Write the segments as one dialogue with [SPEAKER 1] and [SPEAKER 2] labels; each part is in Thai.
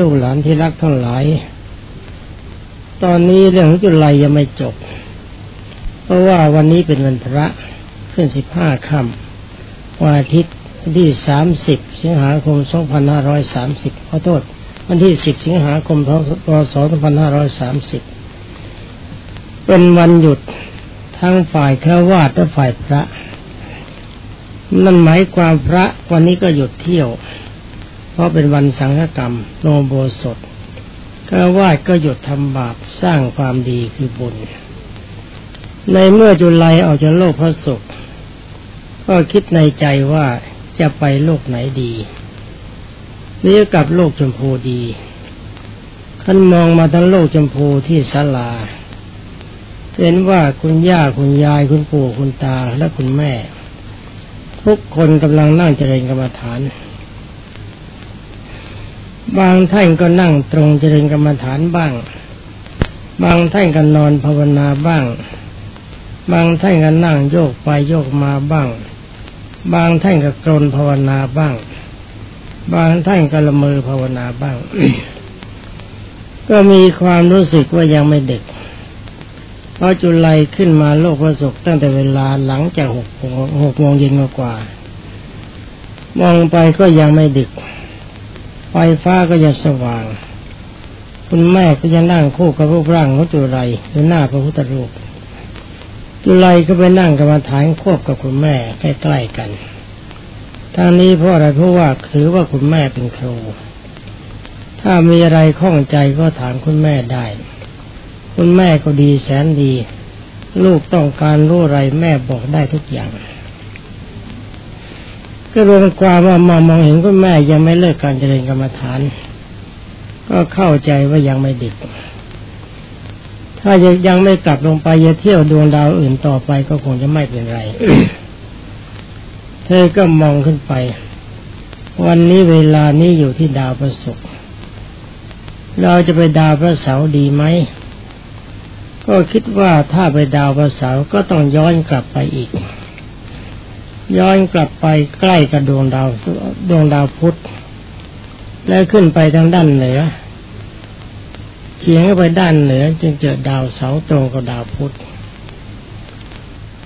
[SPEAKER 1] ลูกหลานที่รักทั้งหลาย ตอนนี้เรื่องจุลัยยังไม่จบ เพราะว่าวันนี้เป็นวันพระขึ้นสิบห้าค่ำวันอาทิตย์ที่สามสิบสิงหาคมสองพันห้าร้อยสามสิบขอโทษ วันที่สิบสิงหาคมพศสองพันห้าร้อยสามสิบเป็นวันหยุดทั้งฝ่ายฆราวาสและฝ่ายพระ นั่นหมายความพระวันนี้ก็หยุดเที่ยว ราะเป็นวันสังฆกรรมโนโบสถฆราวาสก็หยุดทำบาปสร้างความดีคือบุญ ในเมื่อจุลัยออกจากโลกพระศุกร์ก็คิดในใจว่าจะไปโลกไหนดีหรือกับโลกชมพูดีขันมองมาทั้งโลกชมพูที่ศาลา เห็นว่าคุณย่าคุณยายคุณปู่คุณตาและคุณแม่ ทุกคนกำลังนั่งเจริญกรรมฐาน บางท่านก็นั่งตรงเจริญกรรมฐานบ้าง บางท่านก็นอนภาวนาบ้าง บางท่านก็นั่งโยกไปโยกมาบ้าง บางท่านก็กรนภาวนาบ้าง บางท่านก็ละเมอภาวนาบ้าง ก็มีความรู้สึกว่ายังไม่เด็ก เพอจุลัยขึ้นมาโลกประสบตั้งแต่เวลาหลังจากหกหกโมงเย็นกว่า มองไปก็ยังไม่ดึก ไฟฟ้าก็ยังสว่าง คุณแม่ก็ยังนั่งคู่กับรูปร่างของจุลัยอยู่หน้าพระพุทธรูปจุลัยก็ไปนั่งกรรมฐานควบกับคุณแม่ใกล้ๆกันทางนี้เพราะอะไรเพราะว่าถือว่าคุณแม่เป็นครูถ้ามีอะไรข้องใจก็ถามคุณแม่ได้ คุณแม่ก็ดีแสนดี ลูกต้องการรู้อะไรแม่บอกได้ทุกอย่าง ก็รวมความว่ามามองเห็นคุณแม่ยังไม่เลิกการเจริญกรรมฐาน ก็เข้าใจว่ายังไม่ดึก ถ้ายังไม่กลับลงไปจะเที่ยวดวงดาวอื่นต่อไปก็คงจะไม่เป็นไร เธอก็มองขึ้นไป วันนี้เวลานี้อยู่ที่ดาวประศุกร์เราจะไปดาวพระเสาร์ดีไหม ก็คิดว่าถ้าไปดาวพระเสาร์ก็ต้องย้อนกลับไปอีก ย้อนกลับไปใกล้กับดวงดาวดวงดาวพุธแล้วขึ้นไปทางด้านเหนือเฉียงไปด้านเหนือ จึงเจอดาวเสาตรงกับดาวพุธ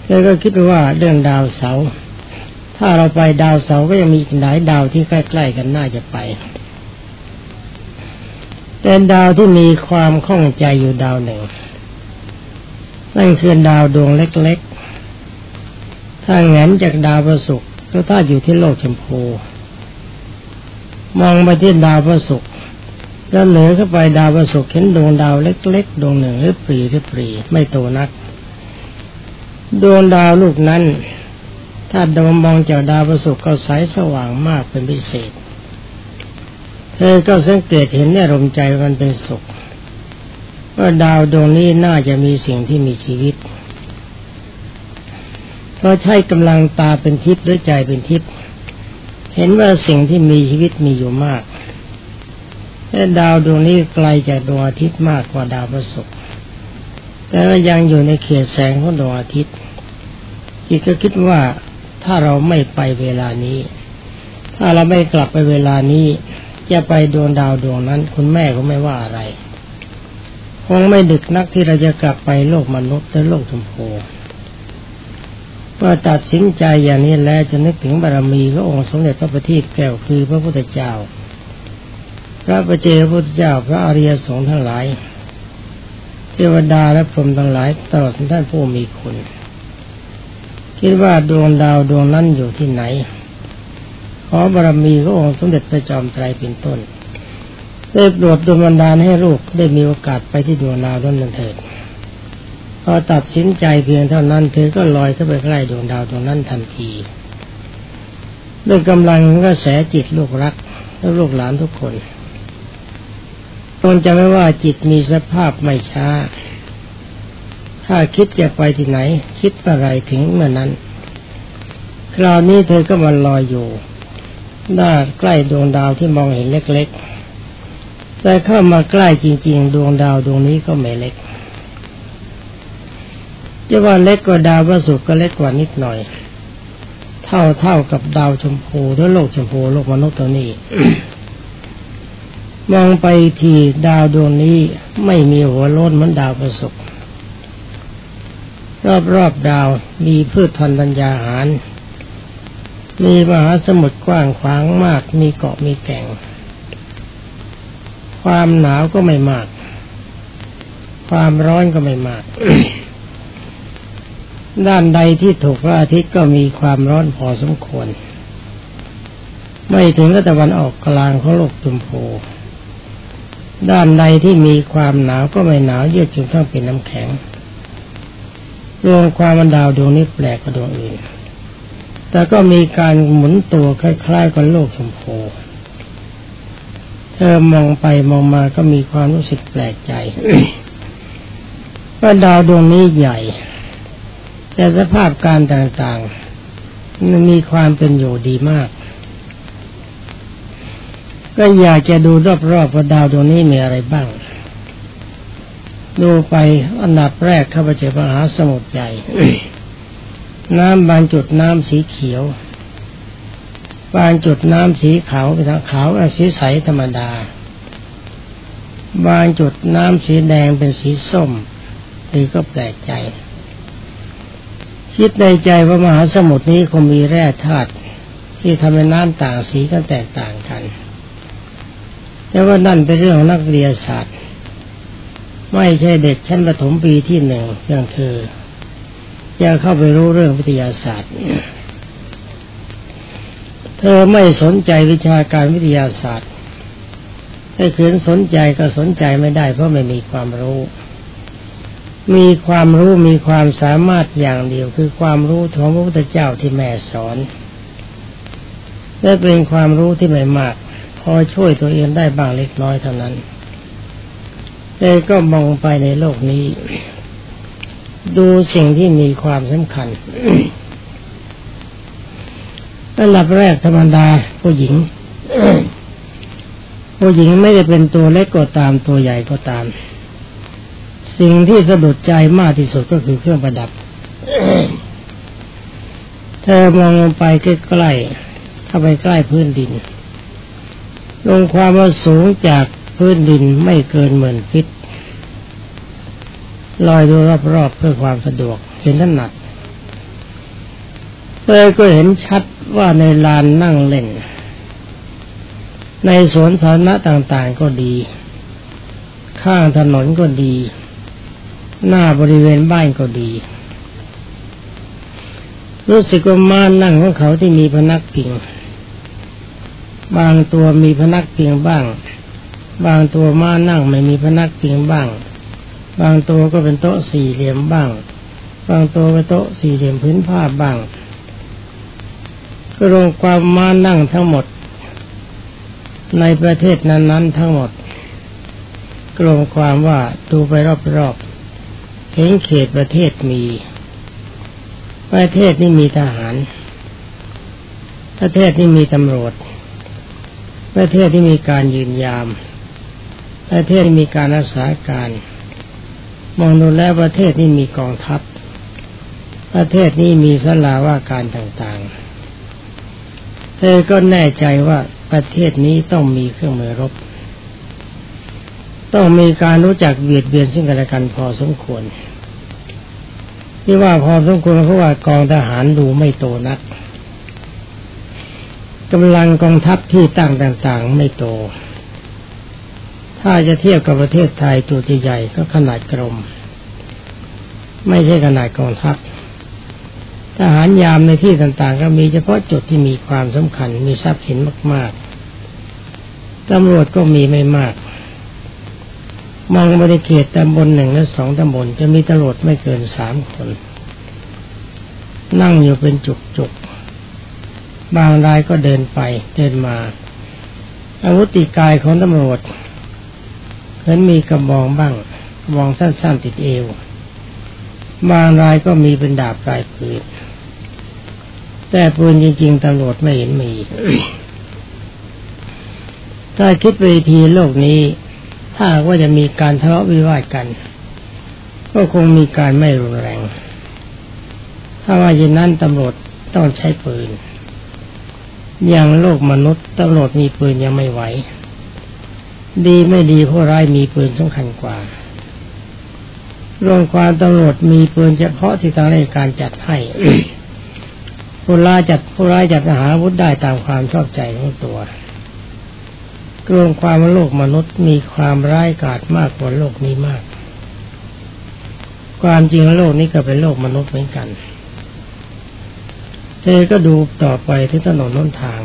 [SPEAKER 1] แล้วก็คิดว่าเรื่องดาวเสา ถ้าเราไปดาวเสาก็ยังมีหลายดาวที่ใกล้ๆกันน่าจะไป แต่ดาวที่มีความข้องใจอยู่ดาวหนึ่งนั่นคือดาวดวงเล็ก ถ้าแงนจากดาวประศุกก็ถ้าอยู่ที่โลกชมพู มองไปที่ดาวประศุกแล้วเหนือเข้าไปดาวประศุกเห็นดวงดาวเล็กๆดวงหนึ่งหรือปรีหรือปรีไม่โตนัก ดวงดาวลูกนั้น ถ้าดวงมองจากดาวประศุกก็ใสสว่างมากเป็นพิเศษ เธอก็สังเกตเห็นในรมใจมันเป็นสุขว่าดาวดวงนี้น่าจะมีสิ่งที่มีชีวิตเพราะใช้กำลังตาเป็นทิพย์หรือใจเป็นทิพย์เห็นว่าสิ่งที่มีชีวิตมีอยู่มากแต่ดาวดวงนี้ไกลจากดวงอาทิตย์มากกว่าดาวพระศุกร์แต่ก็ยังอยู่ในเขตแสงของดวงอาทิตย์อีกก็คิดว่าถ้าเราไม่ไปเวลานี้ ถ้าเราไม่กลับไปเวลานี้ จะไปดวงดาวดวงนั้น คุณแม่ก็ไม่ว่าอะไร คงไม่ดึกนักที่เราจะกลับไปโลกมนุษย์และโลกชมพู เมื่อตัดสินใจอย่างนี้แล้วจะนึกถึงบารมีพระองค์สมเด็จพระปฏิแก้วคือพระพุทธเจ้า พระประเจพระพุทธเจ้าพระอริยสงฆ์ทั้งหลาย เทวดาและพรหมทั้งหลายตลอดท่านผู้มีคุณ คิดว่าดวงดาวดวงนั้นอยู่ที่ไหน ขอบารมีพระองค์สมเด็จพระจอมไตรเป็นต้นได้โปรดดวงบันดาให้ลูกได้มีโอกาสไปที่ดวงดาวนั้นเถิด พอตัดสินใจเพียงเท่านั้น เธอก็ลอยเข้าไปใกล้ดวงดาวตรงนั้นทันทีด้วยกำลังกระแสจิตลูกรักและลูกหลานทุกคนตนจะไม่ว่าจิตมีสภาพไม่ช้า ถ้าคิดจะไปที่ไหน คิดอะไรถึงเมื่อนั้น คราวนี้เธอก็มาลอยอยู่ด้าใกล้ดวงดาวที่มองเห็นเล็กๆ แต่เข้ามาใกล้จริง ๆ ดวงดาวดวงนี้ก็ไม่เล็ก จะว่าเล็กกว่าดาวพระศุกร์ก็เล็กกว่านิดหน่อย เท่าเท่ากับดาวชมพูหรือโลกชมพูโลกมนุษย์ตัวนี้ มองไปทีดาวดวงนี้ไม่มีหัวโล้นเหมือนดาวประสบรอบๆดาวมีพืชทันตัญญาหาร มีมหาสมุทรกว้างขวางมาก มีเกาะมีแก่ง ความหนาวก็ไม่มาก ความร้อนก็ไม่มาก ด้านใดที่ถูกพระอาทิตย์ก็มีความร้อนพอสมควร ไม่ถึงกับตะวันออกกลางของโลกจุมโพด้านใดที่มีความหนาวก็ไม่หนาวเยือกจนต้องเป็นน้ำแข็ง รวมความมันดาวดวงนี้แปลกกว่าดวงอื่น แต่ก็มีการหมุนตัวคล้ายๆกับโลกชมพูเธอมองไปมองมาก็มีความรู้สึกแปลกใจว่าดาวดวงนี้ใหญ่ แต่สภาพการต่างๆมันมีความเป็นอยู่ดีมาก ก็อยากจะดูรอบๆว่าดาวดวงนี้มีอะไรบ้าง ดูไปอันดับแรกข้าพเจ้ามหาสมุทรใหญ่ น้ำบางจุดน้ำสีเขียว บางจุดน้ำสีขาวเป็นขาวสีใสธรรมดา บางจุดน้ำสีแดงเป็นสีส้มนี่ก็แปลกใจ คิดในใจว่ามหาสมุทรนี้คงมีแร่ธาตุที่ทำให้น้ำต่างสีก็แตกต่างกันแต่ว่านั่นเป็นเรื่องของนักวิทยาศาสตร์ ไม่ใช่เด็กชั้นประถมปีที่หนึ่งอย่างเธอจะเข้าไปรู้เรื่องวิทยาศาสตร์ เธอไม่สนใจวิชาการวิทยาศาสตร์ถ้าคืนสนใจก็สนใจไม่ได้เพราะไม่มีความรู้ มีความรู้มีความสามารถอย่างเดียวคือความรู้ของพระพุทธเจ้าที่แม่สอนและเป็นความรู้ที่ไม่มาก พอช่วยตัวเองได้บ้างเล็กน้อยเท่านั้นแต่ก็มองไปในโลกนี้ ดูสิ่งที่มีความสำคัญอันดับแรกธรรมดาผู้หญิง ผู้หญิงไม่ได้เป็นตัวเล็กก็ตามตัวใหญ่ก็ตาม สิ่งที่สะดุดใจมากที่สุดก็คือเครื่องประดับ เธอมองลงไปใกล้ๆเข้าไปใกล้พื้นดิน ลงความว่าสูงจากพื้นดินไม่เกินหมื่นฟิตลอยดูรอบๆเพื่อความสะดวกเห็นถนัดเลยก็เห็นชัดว่าในลานนั่งเล่น ในสวนสาธารณะต่างๆก็ดี ข้างถนนก็ดี หน้าบริเวณบ้านก็ดี รู้สึกว่าม่านนั่งของเขาที่มีพนักพิง บางตัวมีพนักพียงบ้าง บางตัวม้านั่งไม่มีพนักพียงบ้าง บางตัวก็เป็นโต๊ะสี่เหลี่ยมบ้าง บางตัวเป็นโต๊ะสี่เหลี่ยมพื้นผ้าบ้าง ก็รวมความม้านั่งทั้งหมด ในประเทศนั้นๆทั้งหมดกลงความว่าดูไปรอบ ๆเห็นเขตประเทศมี ประเทศนี้มีทหาร ประเทศนี้มีตำรวจ ประเทศที่มีการยืนยาม ประเทศมีการรักษาการ มองดูแล้วประเทศนี้มีกองทัพ ประเทศนี้มีสลาว่าการต่างๆ เธอก็แน่ใจว่าประเทศนี้ต้องมีเครื่องมือรบ ต้องมีการรู้จักเบียดเบียนซึ่งกันและกันพอสมควรที่ว่าพอสมควรเพราะว่ากองทหารดูไม่โตนักกำลังกองทัพที่ตั้งต่าง ๆ ไม่โต ถ้าจะเทียบกับประเทศไทยตัวใหญ่ก็ขนาดกรม ไม่ใช่ขนาดกองทัพทหารยามในที่ต่างๆ ก็มีเฉพาะจุดที่มีความสำคัญมีทรัพย์สินมาก ๆตำรวจก็มีไม่มาก มองบริเขตตำบลหนึ่งและสองตำบลจะมีตำรวจไม่เกินสามคน นั่งอยู่เป็นจุกจุกบางรายก็เดินไปเดินมา อาวุธติกายของตำรวจเห็นมีกระบองบ้างกระบองสั้นๆติดเอว บางรายก็มีเป็นดาบปลายปืนแต่ปืนจริง ๆตำรวจไม่เห็นมี ถ้าคิดไปทีโลกนี้ ถ้าว่าจะมีการทะเลาะวิวาทกัน ก็คงมีการไม่รุนแรง ถ้าว่าอย่างนั้นตำรวจต้องใช้ปืน อย่างโลกมนุษย์ตำรวจมีปืนยังไม่ไหว ดีไม่ดีผู้ร้ายมีปืนสำคัญกว่าโรงความตำรวจมีปืนเฉพาะที่ทางราชการจัดให้ผู้ร้ายจัดผู้ร้ายจัดหาวุธได้ตามความชอบใจของตัว กรงความโลกมนุษย์มีความร้ายกาจมากกว่าโลกนี้มาก ความจริงโลกนี้ก็เป็นโลกมนุษย์เหมือนกันเธอก็ดูต่อไปที่ถนนน้นทาง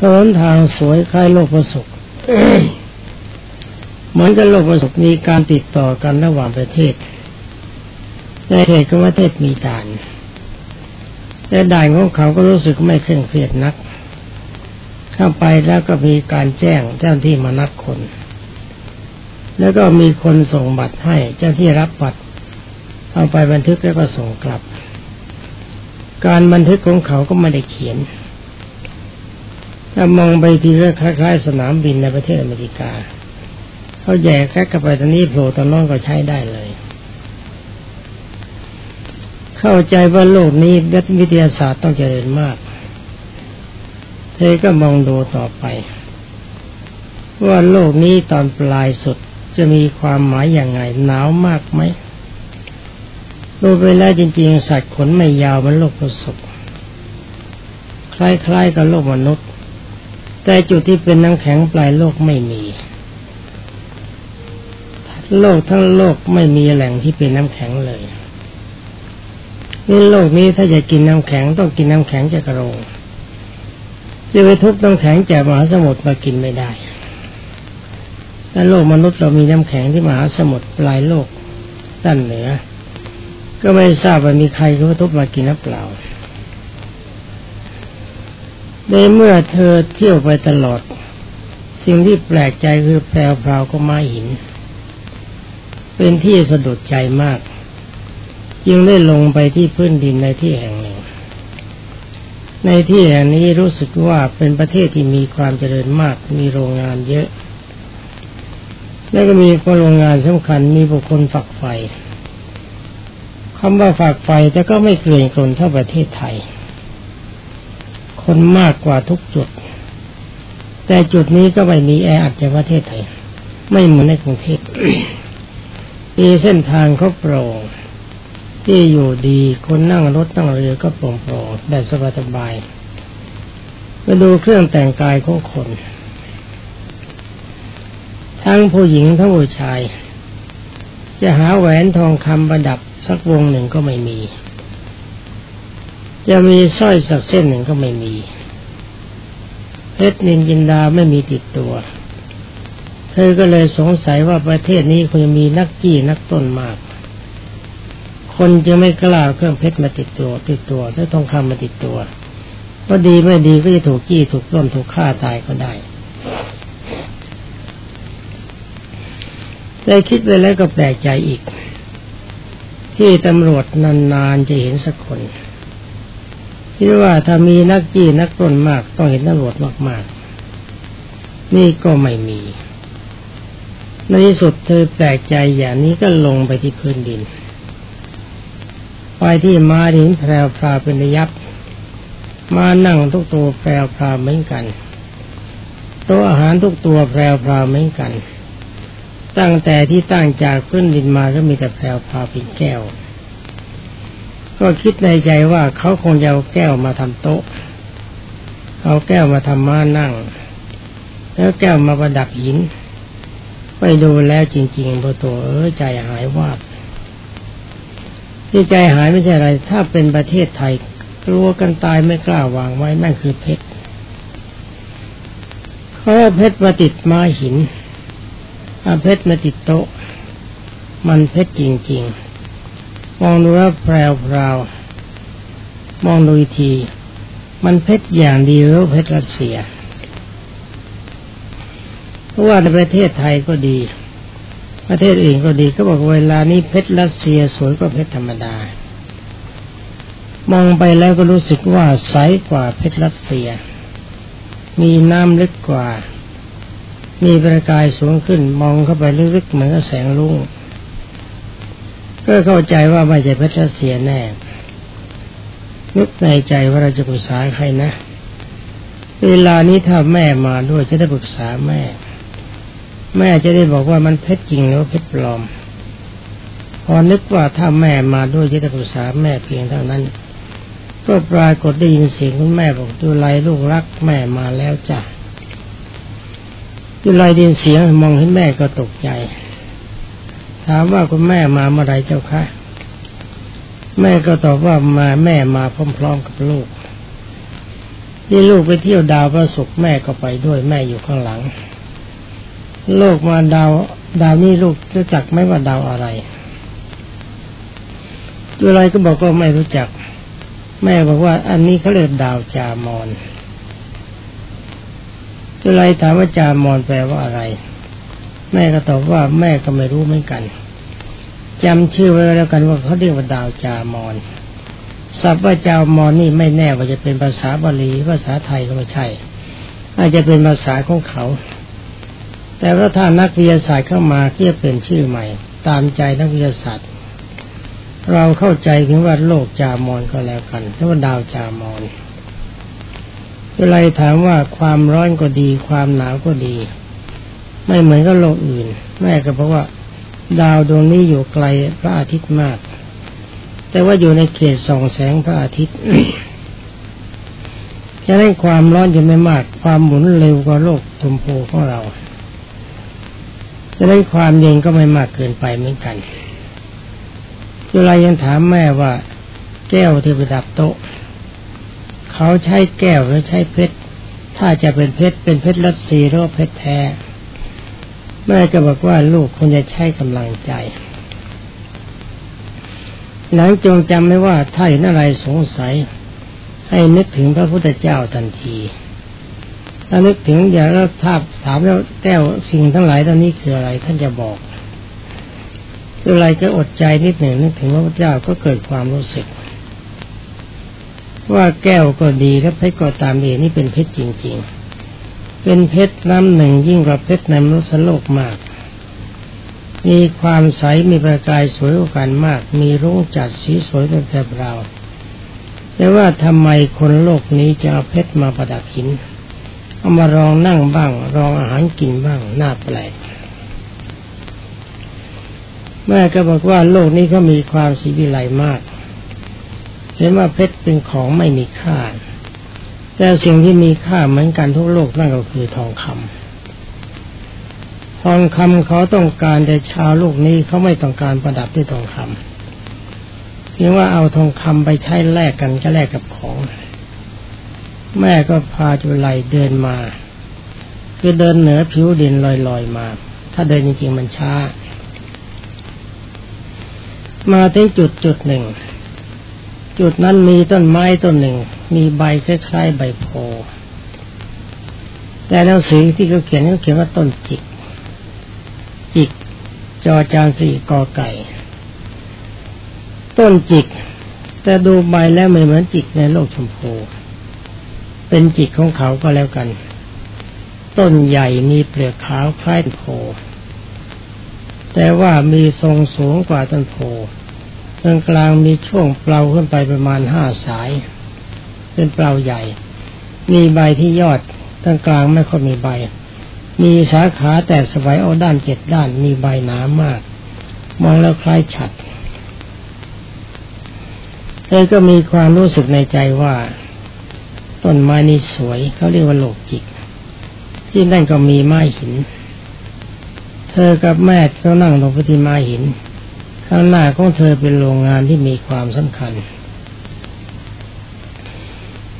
[SPEAKER 1] ถนนทางสวยคล้ายโลกประสบเหมือนกับโลกประสบมีการติดต่อกันระหว่างประเทศ ในเหตุก็ประเทศมีด่าน แต่ด่านของเขาก็รู้สึกไม่เคร่งเครียดนัก เข้าไปแล้วก็มีการแจ้งเจ้าที่มานับคน แล้วก็มีคนส่งบัตรให้เจ้าที่รับบัตรเอาไปบันทึกแล้วก็ส่งกลับ การบันทึกของเขาก็ไม่ได้เขียนถ้ามองไปทีก็คล้ายๆ สนามบินในประเทศอเมริกาเขาแย่แค่กับไปตอนนี้โผล่ตอนน้องก็ใช้ได้เลย เข้าใจว่าโลกนี้วิทยาศาสตร์ต้องเจริญมาก เธอก็มองดูต่อไป ว่าโลกนี้ตอนปลายสุดจะมีความหมายอย่างไงหนาวมากไหมดูไปแล้วจริงๆ สัตว์ขนไม่ยาวมันโลกประสบคล้ายๆกับโลกมนุษย์ แต่จุดที่เป็นน้ำแข็งปลายโลกไม่มี โลกทั้งโลกไม่มีแหล่งที่เป็นน้ำแข็งเลยนี่โลกนี้ถ้าจะกินน้ำแข็งต้องกินน้ำแข็งจากกระโรง จะไปทุบน้ำแข็งจากมหาสมุทรมากินไม่ได้แต่โลกมนุษย์เรามีน้ำแข็งที่มหาสมุทรปลายโลกด้านเหนือ ก็ไม่ทราบว่ามีใครเขาทุบมากินหรือเปล่า ในเมื่อเธอเที่ยวไปตลอด สิ่งที่แปลกใจคือแปลวพราวก็มาหิน เป็นที่สะดุดใจมาก จึงได้ลงไปที่พื้นดินในที่แห่งหนึ่ง ในที่แห่งนี้รู้สึกว่าเป็นประเทศที่มีความเจริญมาก มีโรงงานเยอะ และก็มีโรงงานสำคัญ มีบุคคลฝักไฟคำว่าฝักไฟแต่ก็ไม่เกลื่อนกลนเท่าประเทศไทย คนมากกว่าทุกจุด แต่จุดนี้ก็ไม่มีแออัดจากประเทศไทย ไม่เหมือนในกรุงเทพมีเส้นทางเขาโปร่ง ที่อยู่ดีคนนั่งรถนั่งเรือก็โปร่งโปร่งได้สบายสบายมาดูเครื่องแต่งกายของคน ทั้งผู้หญิงทั้งผู้ชาย จะหาแหวนทองคำประดับสักวงหนึ่งก็ไม่มี จะมีสร้อยสักเส้นหนึ่งก็ไม่มี เพชรนินจินดาไม่มีติดตัว เธอก็เลยสงสัยว่าประเทศนี้คงจะมีนักจี้นักต้นมาก คนจะไม่กล้าเครื่องเพชรมาติดตัว ติดตัวถ้าต้องคำมาติดตัวก็ดีไม่ดีก็จะถูกจี้ถูกล้นถูกฆ่าตายก็ได้ได้คิดไปแล้วก็แปลกใจอีก ที่ตำรวจนานๆจะเห็นสักคนคิดว่าถ้ามีนักจี้นักปล้นมาก ต้องเห็นตำรวจมากๆ นี่ก็ไม่มี ในที่สุดเธอแปลกใจอย่างนี้ก็ลงไปที่พื้นดิน ไปที่มาหินแพรวพราเป็นยับมานั่งทุกตัวแพรวพราเหมือนกันโต๊ะอาหารทุกตัวแพรวพราเหมือนกัน ตั้งแต่ที่ตั้งจากพื้นดินมาก็มีแต่แพรวพราเป็นแก้ว ก็คิดในใจว่าเขาคงจะเอาแก้วมาทำโต๊ะ เอาแก้วมาทำม้านั่ง แล้วแก้วมาประดับหิน ไปดูแล้วจริงๆพอตัวเออใจหายว่า ที่ใจหายไม่ใช่อะไร ถ้าเป็นประเทศไทยกลัวกันตายไม่กล้าวางไว้นั่นคือเพชรเขาเพชรมาติดมาหินเอาเพชรมาติดโต๊ะ มันเพชรจริง ๆ มองดูว่าแพรวพราวมองดูที มันเพชรอย่างดีหรือเพชรรัสเซียเพราะว่าในประเทศไทยก็ดี ประเทศอื่นก็ดีก็บอกเวลานี้เพชรรัสเซียสวยกว่าเพชรธรรมดา มองไปแล้วก็รู้สึกว่าใสกว่าเพชรรัสเซีย มีน้ำลึกกว่า มีประกายสูงขึ้นมองเข้าไปลึกๆเหมือนแสงลุ่งก็เข้าใจว่าไม่ใช่เพชรรัสเซียแน่นึกในใจว่าเราจะปรึกษาใครนะ เวลานี้ถ้าแม่มาด้วยจะได้ปรึกษาแม่ แม่จะได้บอกว่ามันเพชรจริงหรือเพชรปลอม พอนึกว่าถ้าแม่มาด้วยจะได้ปรึกษาแม่เพียงเท่านั้น ก็ปรากฏได้ยินเสียงคุณแม่บอกดูไรลูกรักแม่มาแล้วจ้ะดูไรดินเสียงมองเห็นแม่ก็ตกใจ ถามว่าคุณแม่มาเมื่อไรเจ้าคะแม่ก็ตอบว่ามาแม่มาพร้อมๆกับลูกที่ลูกไปเที่ยวดาวพระศุกร์แม่ก็ไปด้วยแม่อยู่ข้างหลัง ลกมาดาวดาวนี้ลูกรู้จักไหมว่าดาวอะไรตัวอะไรก็บอกก็ไม่รู้จัก แม่บอกว่า อันนี้เขาเรียกดาวจามอนตัวอะไรถามว่าจามอนแปลว่าอะไร แม่ก็ตอบว่าแม่ก็ไม่รู้เหมือนกันจำชื่อไว้แล้วกันว่าเขาเรียกว่าดาวจามอนศัพท์ว่าจามอนนี่ไม่แน่ว่าจะเป็นภาษาบาลีภาษาไทยก็ไม่ใช่ อาจจะเป็นภาษาของเขา แต่ว่าถ้านักวิทยาศาสตร์เข้ามาเรียกเป็นชื่อใหม่ ตามใจนักวิทยาศาสตร์ เราเข้าใจเพียงว่าโลกจามอนก็แล้วกันถ้าว่าดาวจามอนเวลาถามว่าความร้อนก็ดี ความหนาวก็ดี ไม่เหมือนกับโลกอื่น แม่ก็บอกว่า ดาวดวงนี้อยู่ไกลพระอาทิตย์มาก แต่ว่าอยู่ในเขตส่องแสงพระอาทิตย์จะได้ความร้อนจะไม่มาก ความหมุนเร็วกว่าโลกชมพูของเรา จะได้ความเย็นก็ไม่มากเกินไปเหมือนกันจุลายังถามแม่ว่า แก้วที่ประดับโต๊ะ เขาใช้แก้วหรือใช้เพชร ถ้าจะเป็นเพชรเป็นเพชรลัดซีหรือเพชรแท้ แม่ก็บอกว่าลูกคงจะใช้กำลังใจหลังจงจำไม่ว่าถ้าเห็นอะไรสงสัย ให้นึกถึงพระพุทธเจ้าทันที ถ้านึกถึงอย่างแล้วถ้าถามแล้วแก้วสิ่งทั้งหลายตอนนี้คืออะไร ท่านจะบอกอะไรก็อดใจนิดหนึ่งนึกถึงพระพุทธเจ้าก็เกิดความรู้สึก ว่าแก้วก็ดีและเพชรก็ตามดีนี่เป็นเพชรจริง ๆ เป็นเพชรน้ำหนึ่งยิ่งกว่าเพชรในมนุษย์โลกมาก มีความใสมีประกายสวยกว่ากันมาก มีรุ่งจัดสีสวยเป็นแบบเราแต่ว่าทำไมคนโลกนี้จะเอาเพชรมาประดับหิน เอามารองนั่งบ้างรองอาหารกินบ้างน่าแปลกแม่ก็บอกว่าโลกนี้ก็มีความสีวิไลมากเห็นว่าเพชรเป็นของไม่มีค่า แต่สิ่งที่มีค่าเหมือนกันทุกโลกนั่นก็คือทองคำทองคำเขาต้องการแต่ชาวโลกนี้เขาไม่ต้องการประดับด้วยทองคำเพียงว่าเอาทองคำไปใช้แลกกันก็แลกกับของ แม่ก็พาจุไลเดินมา คือเดินเหนือผิวดินลอยๆมา ถ้าเดินจริงๆมันช้า มาถึงจุดจุดหนึ่ง จุดนั้นมีต้นไม้ต้นหนึ่ง มีใบคล้ายๆใบโพแต่หนังสือที่เขาเขียนเขาเขียนว่าต้นจิก จิก จอจานสีกอไก่ ต้นจิก แต่ดูใบแล้วไม่เหมือนจิกในโลกชมพู เป็นจิกของเขาก็แล้วกัน ต้นใหญ่มีเปลือกขาวคล้ายโพ แต่ว่ามีทรงสูงกว่าต้นโพตรงกลางมีช่วงเปล่าขึ้นไปประมาณห้าสาย เป็นเปล่าใหญ่ มีใบที่ยอดตรงกลางไม่ค่อยมีใบ มีสาขาแตกสบายเอาด้านเจ็ดด้านมีใบหนามาก มองแล้วคล้ายฉัดเธอก็มีความรู้สึกในใจว่า ต้นไม้นี้สวยเขาเรียกว่าโลกจิก ที่นั่นก็มีไม้หิน เธอกับแม่ก็นั่งลงไปที่ไม้หิน ข้างหน้าของเธอเป็นโรงงานที่มีความสำคัญ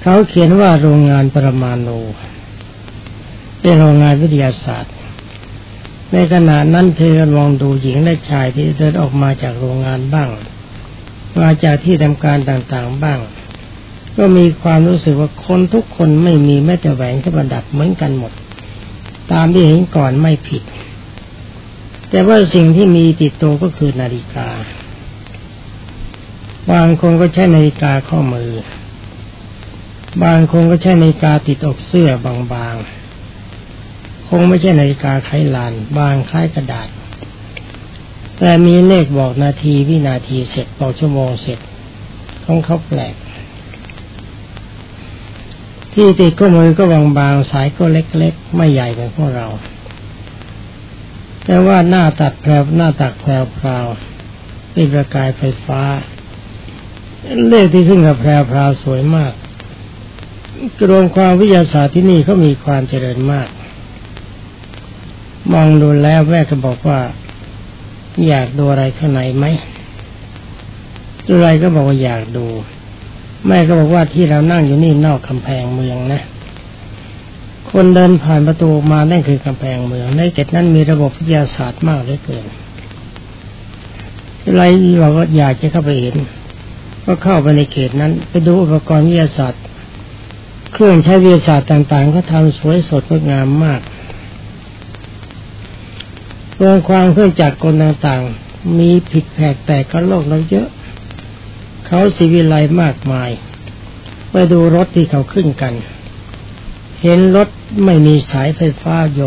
[SPEAKER 1] เขาเขียนว่าโรงงานปรมาณูเป็นโรงงานวิทยาศาสตร์ ในขณะนั้นเธอมองดูหญิงและชายที่เดินออกมาจากโรงงานบ้าง มาจากที่ทำการต่างๆบ้าง ก็มีความรู้สึกว่าคนทุกคนไม่มีแม้แต่แหวนที่ประดับเหมือนกันหมด ตามที่เห็นก่อนไม่ผิด แต่ว่าสิ่งที่มีติดตัวก็คือนาฬิกาบางคนก็ใช้นาฬิกาข้อมือ บางคนก็ใช้นาฬิกาติดอกเสื้อบางๆ คงไม่ใช่นาฬิกาไขลาน บางคล้ายกระดาษ แต่มีเลขบอกนาทีวินาทีเสร็จบอกชั่วโมงเสร็จของเขาแปลก ที่ติดข้อมือก็บางๆสายก็เล็กๆ ไม่ใหญ่เหมือนพวกเรา แต่ว่าหน้าตัดแผลหน้าตักแผลพราวเป็นประกายไฟฟ้า เลขที่ขึ้นกับแพรพราวสวยมากกรมความวิทยาศาสตร์ที่นี่เขามีความเจริญมาก มองดูแล้วแม่ก็บอกว่า อยากดูอะไรข้างในไหมดูอะไรก็บอกว่าอยากดู แม่ก็บอกว่าที่เรานั่งอยู่นี่นอกกำแพงเมืองนะ คนเดินผ่านประตูมานั่นคือกำแพงเมือง ในเกตนั้นมีระบบวิทยาศาสตร์มากเหลือเกินอะไรเราก็อยากจะเข้าไปเห็น ก็เข้าไปในเขตนั้น ไปดูอุปกรณ์วิทยาศาสตร์ เครื่องใช้วิทยาศาสตร์ต่างๆ ก็ทำสวยสดงดงามมากเรื่องความเครื่องจักรกลต่างๆ มีผิดแผกแตกก็โลกเราเยอะ เขาสิวิไลมากมายไปดูรถที่เขาขึ้นกัน เห็นรถไม่มีสายไฟฟ้าโย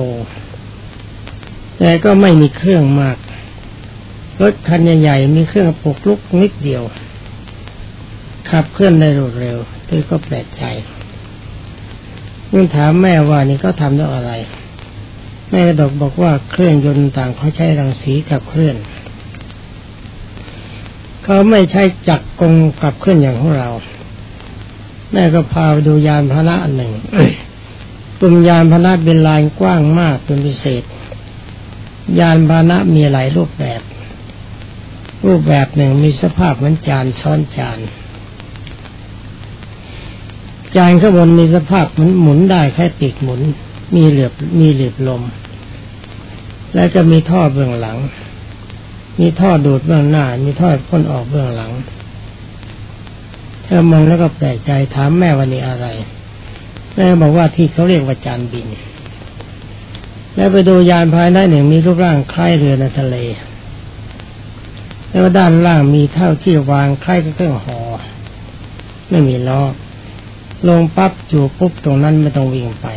[SPEAKER 1] แต่ก็ไม่มีเครื่องมาก รถคันใหญ่ๆมีเครื่องปลุกลุกนิดเดียว ขับเคลื่อนได้รวดเร็วเธอก็แปลกใจเมื่อถามแม่ว่านี่ก็ทำด้วยอะไร แม่กระดกบอกว่าเครื่องยนต์ต่างเขาใช้รังสีกับเคลื่อน เขาไม่ใช้จักรกงกับเคลื่อนอย่างของเรา แม่ก็พาไปดูยานพาหนะอันหนึ่งตุ่มยานพาหนะเป็นลายกว้างมากเป็นพิเศษ ยานพาหนะมีหลายรูปแบบ รูปแบบหนึ่งมีสภาพเหมือนจานซ้อนจานจานข้างบนมีสภาพเหมือนหมุนได้แค่ปีกหมุน มีเหลือบมีเหลือบลม แล้วก็มีท่อเบื้องหลัง มีท่อดูดเบื้องหน้า มีท่อพ่นออกเบื้องหลังเธอมองแล้วก็แปลกใจถามแม่วันนี้อะไร แม่บอกว่าที่เขาเรียกว่าจานบิน แล้วไปดูยานภายในหนึ่งมีรูปร่างคล้ายเรือในทะเล แล้วด้านล่างมีเท่าที่วางคล้ายกับเครื่องหอ ไม่มีล้อลงปั๊บจู่ปุ๊บตรงนั้นไม่ต้องวิ่งไป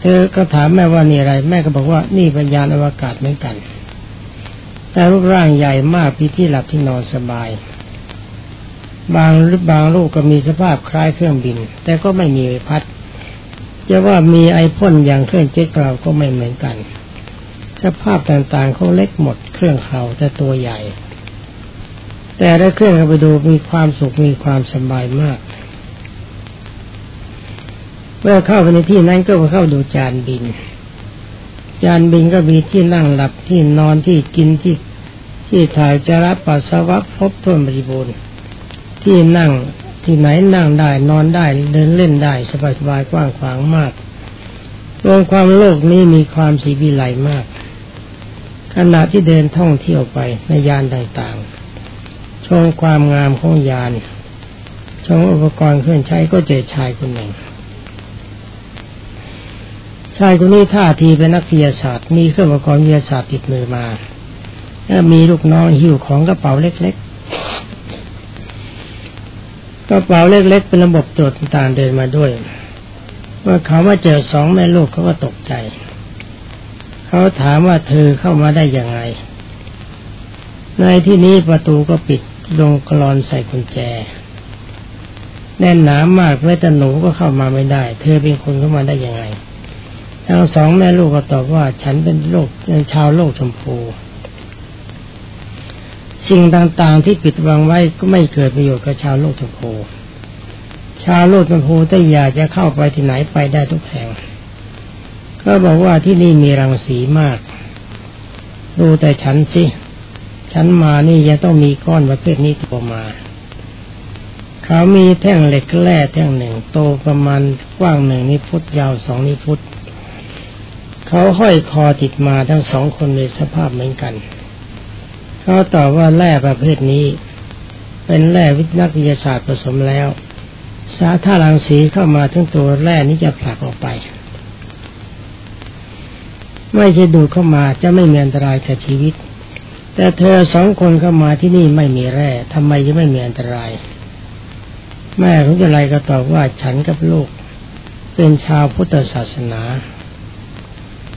[SPEAKER 1] เธอก็ถามแม่ว่านี่อะไร แม่ก็บอกว่านี่เป็นยานอวกาศเหมือนกัน แต่รูปร่างใหญ่มากพีที่หลับที่นอนสบาย บางหรือบางลูกก็มีสภาพคล้ายเครื่องบิน แต่ก็ไม่มีพัด จะว่ามีไอพ่นอย่างเครื่องเจ็ตกล่าวก็ไม่เหมือนกัน สภาพต่างๆเขาเล็กหมดเครื่องเขาแต่ตัวใหญ่ แต่ได้เครื่องเข้าไปดูมีความสุขมีความสบายมาก เมื่อเข้าไปในที่นั้นก็เข้าดูจานบิน จานบินก็มีที่นั่งหลับที่นอนที่กินที่ที่ถ่ายจะรับปัสสาวะพบท้วนบริบูรณ์ที่นั่งที่ไหนนั่งได้นอนได้เดินเล่นได้สบายๆกว้างขวางมากรวมความโลกนี้มีความสีวิไลมาก ขณะที่เดินท่องเที่ยวไปในยานต่างๆ ชมความงามของยานชมอุปกรณ์เครื่องใช้ก็เจอชายคนหนึ่ง ชายคนนี้ท่าทีเป็นนักวิทยาศาสตร์ มีเครื่องอุปกรณ์วิทยาศาสตร์ติดมือมาแล้วมีลูกน้องหิ้วของกระเป๋าเล็กๆกระเป๋าเล็กๆเป็นระบบตรวจต่างเดินมาด้วยเมื่อเขามาเจอสองแม่ลูกเขาก็ตกใจ เขาถามว่าเธอเข้ามาได้ยังไง ในที่นี้ประตูก็ปิดลงกรอนใส่กุญแจ แน่นหนามากแม้แต่หนูก็เข้ามาไม่ได้ เธอเป็นคนเข้ามาได้ยังไง ทั้งสองแม่ลูกก็ตอบว่า ฉันเป็นโลกชาวโลกชมพู สิ่งต่างๆที่ปิดวางไว้ก็ไม่เกิดประโยชน์กับชาวโลกชมพูชาวโลกชมพูถ้าอยากจะเข้าไปที่ไหนไปได้ทุกแห่ง ก็บอกว่าที่นี่มีรังสีมาก ดูแต่ฉันสิ ฉันมานี่ยังต้องมีก้อนประเภทนี้ตัวมาเขามีแท่งเหล็กแร่แท่งหนึ่ง โตประมาณกว้างหนึ่งนิ้วฟุตยาวสองนิ้วฟุต เขาห้อยคอติดมาทั้งสองคนในสภาพเหมือนกัน เขาตอบว่าแร่ประเภทนี้ เป็นแร่วิทยาวิทยาศาสตร์ผสมแล้ว สาธารังสีเข้ามาทั้งตัวแร่นี้จะผลักออกไป ไม่ใช่ดูดเข้ามาจะไม่มีอันตรายกับชีวิต แต่เธอสองคนเข้ามาที่นี่ไม่มีแร่ทำไมจะไม่มีอันตราย แม่ของจะไรก็ตอบว่าฉันกับลูกเป็นชาวพุทธศาสนา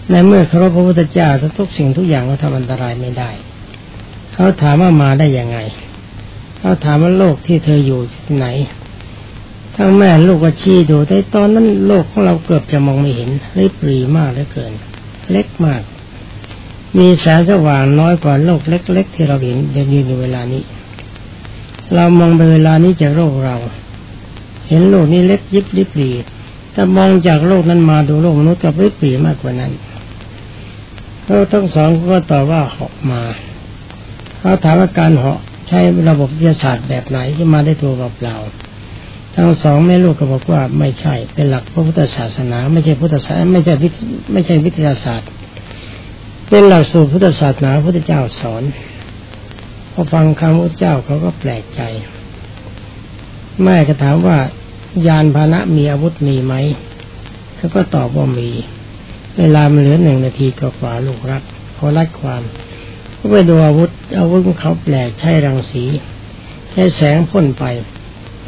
[SPEAKER 1] ในเมื่อเคารพพระพุทธเจ้าทุกสิ่งทุกอย่างก็ทำอันตรายไม่ได้ เขาถามว่ามาได้ยังไง เขาถามว่าโลกที่เธออยู่ที่ไหน ทั้งแม่ลูกก็ชี้ดูแต่ตอนนั้นโลกของเราเกือบจะมองไม่เห็นเลยปรีมากเหลือเกิน เล็กมาก มีแสงสว่างน้อยกว่าโลกเล็ก ๆ ที่เราเห็นยืนอยู่เวลานี้ เรามองไปเวลานี้จากโลกเรา เห็นโลกนี้เล็กยิบริบรีถ้ามองจากโลกนั้นมาดูโลกมนุษย์กับริบรีมากกว่านั้น เขาทั้งสองก็ตอบว่าเหาะมาเขาถามว่าการเหาะใช้ระบบวิทยาศาสตร์แบบไหนที่มาได้ตัวเปล่าทั้งสองแม่ลูกก็บอกว่าไม่ใช่เป็นหลักพระพุทธศาสนา ไม่ใช่พุทธศาสนาไม่ใช่ไม่ใช่วิทยาศาสตร์ เป็นหลักสูตรพุทธศาสนาพระพุทธเจ้าสอนพอฟังคำพุทธเจ้าเขาก็แปลกใจ แม่ก็ถามว่ายานพาหนะมีอาวุธมีไหมเขาก็ตอบว่ามี เวลามันเหลือหนึ่งนาทีก็ฝ่าลูกรักเขารัดความก็ไปดูอาวุธอาวุธของเขาแปลกใช้รังสี ใช้แสงพ่นไป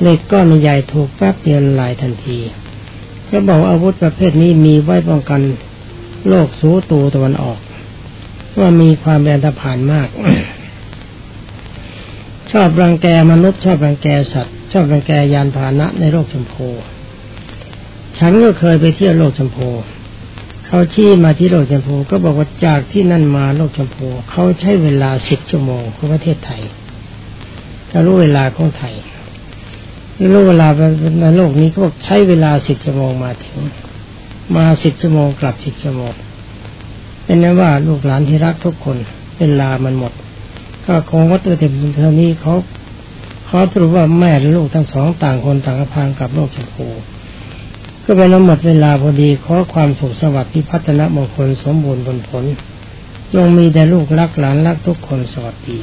[SPEAKER 1] เหล็กก้อนใหญ่ถูกแป๊บเดียวลายทันทีก็บอกอาวุธประเภทนี้มีไว้ป้องกันโลกสูตูตะวันออก ว่ามีความเป็นอันตรพานมาก ชอบรังแกมนุษย์ชอบรังแกสัตว์ ชอบรังแกยานพาหนะในโลกชมพู ฉันก็เคยไปเที่ยวโลกชมพู เขาชี้มาที่โลกชมพูก็บอกว่าจากที่นั่นมาโลกชมพูเขาใช้เวลาสิบชั่วโมงของประเทศไทยเขารู้เวลาของไทยรู้เวลาในโลกนี้เขาใช้เวลาสิบชั่วโมงมาถึง มาสิบชั่วโมงกลับสิบชั่วโมงเป็นนั้นว่าลูกหลานที่รักทุกคนเวลามันหมด ก็คงว่าตัวเต็มเท่านี้เขาเขาสรุปว่าแม่และลูกทั้งสองต่างคนต่างพางกับโลกชมพู ก็เป็นหมดเวลาพอดีขอความสุขสวัสดิ์พิพัฒนมงคลสมบูรณ์ผลผล จงมีแต่ลูกรักหลานรักทุกคนสวัสดี